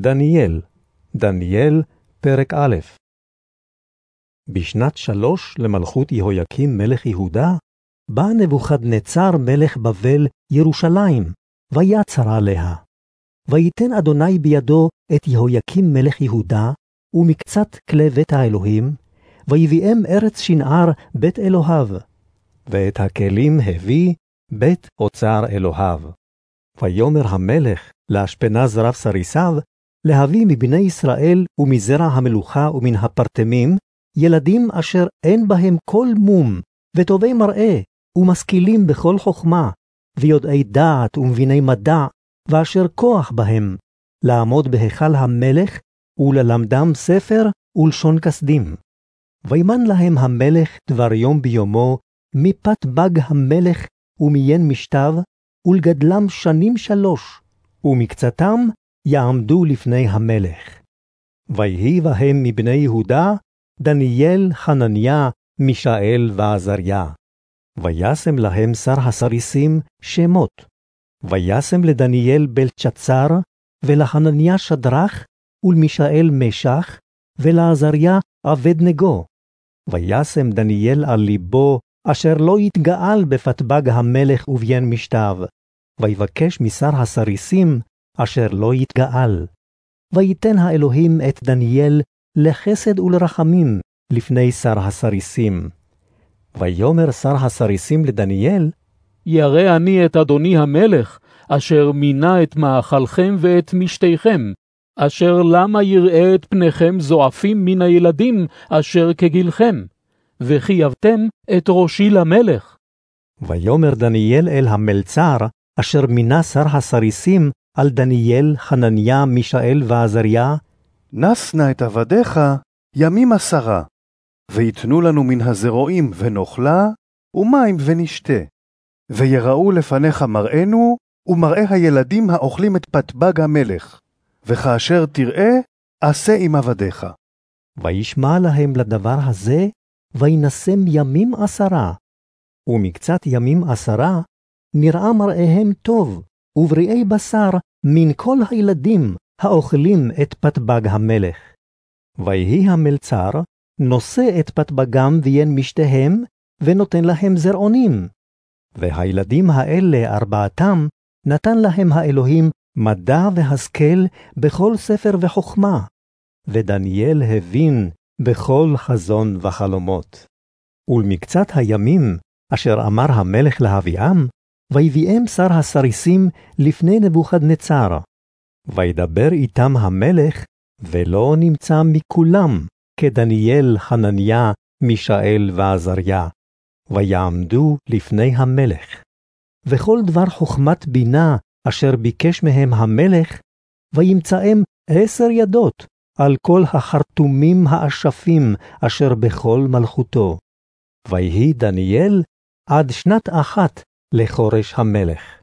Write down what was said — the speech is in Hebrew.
דניאל, דניאל, פרק א' בשנת שלוש למלכות יהויקים מלך יהודה, בא נבוכדנצר מלך בבל ירושלים, ויצר עליה. ויתן אדוני בידו את יהויקים מלך יהודה, ומקצת כלי בית האלוהים, ויביאם ארץ שנער בית אלוהיו. ואת הכלים הביא בית אוצר אלוהיו. ויאמר המלך לאשפנז רב סריסיו, להביא מבני ישראל ומזרע המלוכה ומן הפרטמים, ילדים אשר אין בהם כל מום, וטובי מראה, ומשכילים בכל חכמה, ויודעי דעת ומביני מדע, ואשר כוח בהם, לעמוד בהיכל המלך, וללמדם ספר ולשון כסדים. וימן להם המלך דבר יום ביומו, מפת בג המלך ומיין משתיו, ולגדלם שנים שלוש, ומקצתם יעמדו לפני המלך. ויהי בהם מבני יהודה, דניאל, חנניה, מישאל ועזריה. וישם להם שר הסריסים שמות. וישם לדניאל בלצ'צר, ולחנניה שדרך, ולמישאל משח, ולעזריה עבד נגו. וישם דניאל על ליבו, אשר לא יתגאל בפתבג המלך וביין משתיו, ויבקש משר הסריסים, אשר לא יתגאל. ויתן האלוהים את דניאל לחסד ולרחמים לפני שר הסריסים. ויאמר שר הסריסים לדניאל, ירא אני את אדוני המלך, אשר מינה את מאכלכם ואת משתיכם, אשר למה יראה את פניכם זועפים מן הילדים אשר כגילכם, וחייבתם את ראשי למלך. ויאמר דניאל אל המלצר, אשר מינה שר הסריסים על דניאל, חנניה, מישאל ועזריה, נס נא את עבדיך ימים עשרה, ויתנו לנו מן הזרועים ונאכלה, ומים ונשתה. ויראו לפניך מראנו, ומראה הילדים האוכלים את פתבג המלך. וכאשר תראה, עשה עם עבדיך. וישמע להם לדבר הזה, וינשם ימים עשרה. ומקצת ימים עשרה, נראה מראיהם טוב, ובריאי בשר מן כל הילדים האוכלים את פתבג המלך. ויהי המלצר, נושא את פתבגם ויין משתיהם, ונותן להם זרעונים. והילדים האלה ארבעתם, נתן להם האלוהים מדע והשכל בכל ספר וחכמה. ודניאל הבין בכל חזון וחלומות. ולמקצת הימים, אשר אמר המלך להביאם, ויביאם שר הסריסים לפני נבוכדנצר. וידבר איתם המלך, ולא נמצא מכולם כדניאל, חנניה, מישאל ועזריה. ויעמדו לפני המלך. וכל דבר חכמת בינה אשר ביקש מהם המלך, וימצאם עשר ידות על כל החרטומים האשפים אשר בכל מלכותו. ויהי דניאל עד שנת אחת לחורש המלך.